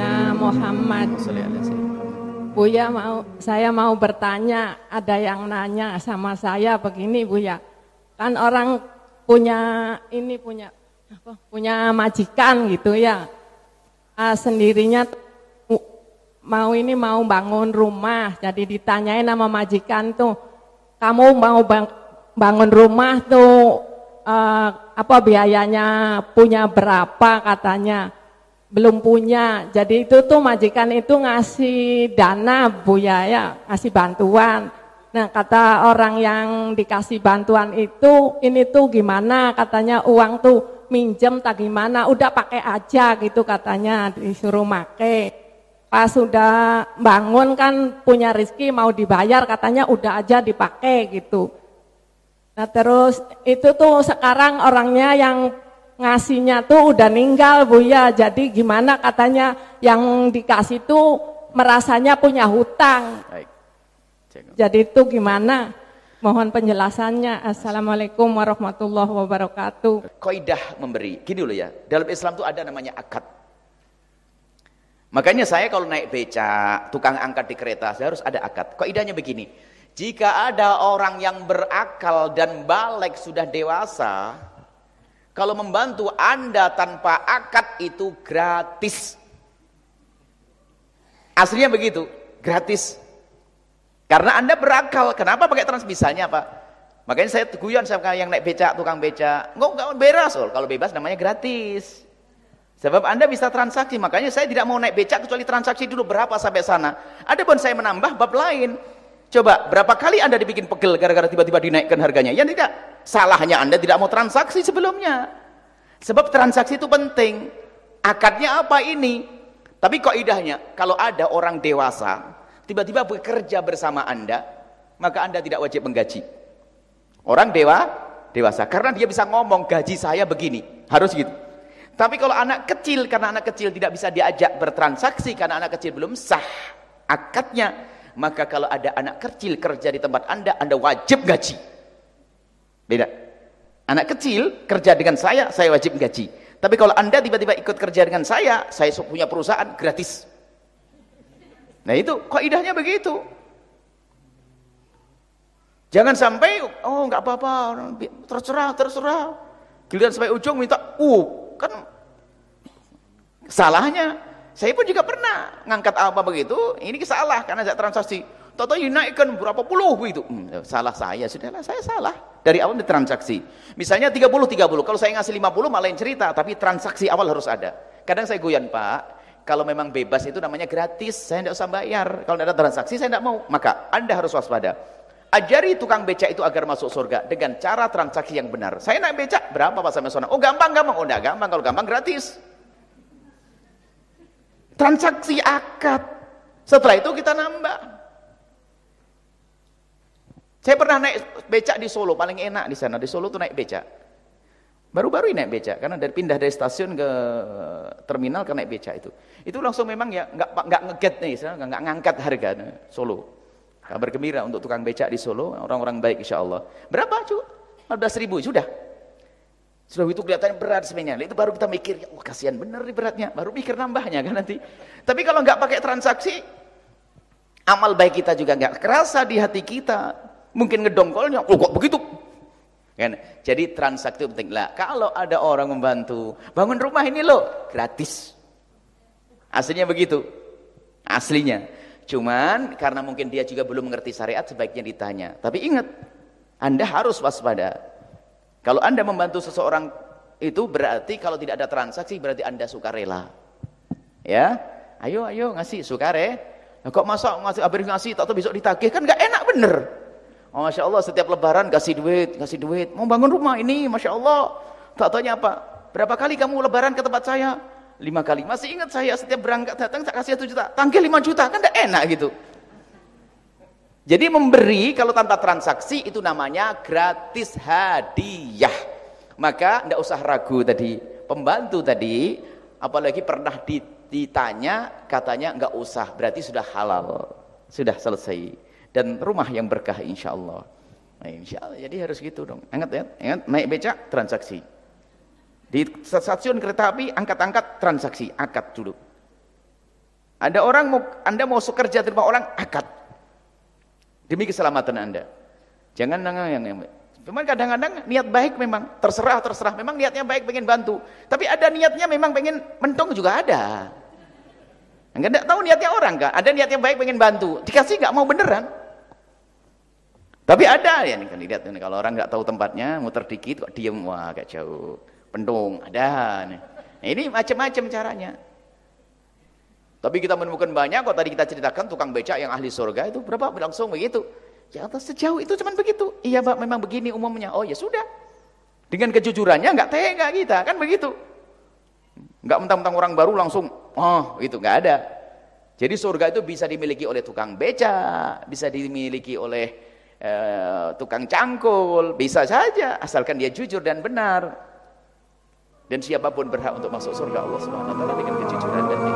Sayyidina Muhammad. Buya mau saya mau bertanya ada yang nanya sama saya begini bu ya kan orang punya ini punya apa, punya majikan gitu ya. Uh, sendirinya mau ini mau bangun rumah. Jadi ditanyain sama majikan tuh kamu mau bang, bangun rumah tuh uh, apa biayanya punya berapa? katanya belum punya. Jadi itu tuh majikan itu ngasih dana Bu ya, ya ngasih bantuan. Nah kata orang yang dikasih bantuan itu, ini tuh gimana katanya uang tuh minjem tak gimana, udah pakai aja gitu katanya disuruh make. Pas sudah bangun kan punya rezeki mau dibayar katanya udah aja dipakai gitu. Nah terus itu tuh sekarang orangnya yang ngasihnya tuh udah ninggal Bu ya. Jadi gimana katanya yang dikasih tuh merasanya punya hutang. Baik. Jadi itu gimana? Mohon penjelasannya. Assalamualaikum warahmatullahi wabarakatuh. Kaidah memberi. Gini dulu ya. Dalam Islam tuh ada namanya akad. Makanya saya kalau naik beca, tukang angkat di kereta, saya harus ada akad. Kaidahnya begini. Jika ada orang yang berakal dan balik sudah dewasa, kalau membantu Anda tanpa akad itu gratis. Aslinya begitu, gratis. Karena Anda berakal, kenapa pakai trans misalnya apa? Makanya saya guyon sama yang naik becak, tukang becak. Enggak, enggak beres loh. Kalau bebas namanya gratis. Sebab Anda bisa transaksi, makanya saya tidak mau naik becak kecuali transaksi dulu berapa sampai sana. Ada pun saya menambah bab lain. Coba, berapa kali Anda dibikin pegel gara-gara tiba-tiba dinaikkan harganya? Ya tidak. Salahnya Anda tidak mau transaksi sebelumnya. Sebab transaksi itu penting. Akadnya apa ini? Tapi kok idahnya, kalau ada orang dewasa, tiba-tiba bekerja bersama Anda, maka Anda tidak wajib menggaji. Orang dewa, dewasa. Karena dia bisa ngomong, gaji saya begini. Harus gitu. Tapi kalau anak kecil, karena anak kecil tidak bisa diajak bertransaksi, karena anak kecil belum sah akadnya, maka kalau ada anak kecil kerja di tempat anda anda wajib gaji. Beda. Anak kecil kerja dengan saya saya wajib gaji. Tapi kalau anda tiba-tiba ikut kerja dengan saya saya punya perusahaan gratis. Nah itu kok idahnya begitu. Jangan sampai oh nggak apa-apa terserah terserah. Giliran sampai ujung minta uh kan salahnya saya pun juga pernah ngangkat apa begitu, ini salah karena saya transaksi. Toto dinaikkan berapa puluh begitu. Hmm, salah saya, sudahlah saya salah. Dari awal transaksi. Misalnya 30 30. Kalau saya ngasih 50 malah lain cerita, tapi transaksi awal harus ada. Kadang saya goyan, Pak, kalau memang bebas itu namanya gratis, saya tidak usah bayar. Kalau tidak ada transaksi saya tidak mau. Maka Anda harus waspada. Ajari tukang becak itu agar masuk surga dengan cara transaksi yang benar. Saya naik becak berapa Pak sampai sana? Oh gampang gampang. Oh enggak gampang kalau gampang gratis transaksi akad. Setelah itu kita nambah. Saya pernah naik becak di Solo paling enak di sana. Di Solo tuh naik becak. Baru-baru ini naik becak karena dari pindah dari stasiun ke terminal ke naik becak itu. Itu langsung memang ya nggak nggak ngeget nih nggak ngangkat harga Solo. Kabar gembira untuk tukang becak di Solo orang-orang baik insya Allah. Berapa cu 14 ribu sudah sudah itu kelihatannya berat sebenarnya. Itu baru kita mikir, ya oh, kasihan bener nih beratnya. Baru mikir nambahnya kan nanti. Tapi kalau nggak pakai transaksi, amal baik kita juga nggak kerasa di hati kita. Mungkin ngedongkolnya, oh kok begitu? Kan? Jadi transaksi penting lah. Kalau ada orang membantu, bangun rumah ini loh, gratis. Aslinya begitu. Aslinya. Cuman karena mungkin dia juga belum mengerti syariat, sebaiknya ditanya. Tapi ingat, Anda harus waspada. Kalau Anda membantu seseorang itu berarti kalau tidak ada transaksi berarti Anda suka rela. Ya. Ayo ayo ngasih sukare. Nah, kok masa ngasih habis ngasih tak tahu besok ditagih kan enggak enak bener. Oh, Masya Allah setiap lebaran kasih duit, kasih duit. Mau bangun rumah ini, Masya Allah. Tak tanya apa? Berapa kali kamu lebaran ke tempat saya? Lima kali. Masih ingat saya setiap berangkat datang tak kasih satu juta. Tangkil lima juta, kan enggak enak gitu. Jadi memberi kalau tanpa transaksi itu namanya gratis hadiah. Maka tidak usah ragu tadi. Pembantu tadi, apalagi pernah ditanya, katanya enggak usah. Berarti sudah halal. Sudah selesai. Dan rumah yang berkah insya Allah. Nah, insya Allah. Jadi harus gitu dong. Ingat ya, ingat naik becak transaksi. Di stasiun kereta api angkat-angkat transaksi, akad dulu. Ada orang mau Anda mau kerja terima orang akad Demi keselamatan Anda. Jangan yang yang Memang kadang-kadang niat baik memang terserah terserah memang niatnya baik pengen bantu. Tapi ada niatnya memang pengen mentung juga ada. Enggak tahu niatnya orang kan? Ada niatnya baik pengen bantu, dikasih nggak mau beneran. Tapi ada ya nih kan lihat kalau orang nggak tahu tempatnya muter dikit kok diem wah agak jauh. Pentung ada nih. Ini macam-macam caranya. Tapi kita menemukan banyak kok tadi kita ceritakan tukang becak yang ahli surga itu berapa langsung begitu. Ya atas sejauh itu cuman begitu. Iya Pak memang begini umumnya. Oh ya sudah. Dengan kejujurannya nggak tega kita kan begitu. Nggak mentang-mentang orang baru langsung, oh itu nggak ada. Jadi surga itu bisa dimiliki oleh tukang beca, bisa dimiliki oleh uh, tukang cangkul, bisa saja asalkan dia jujur dan benar. Dan siapa pun berhak untuk masuk surga Allah Subhanahu wa taala dengan kejujuran.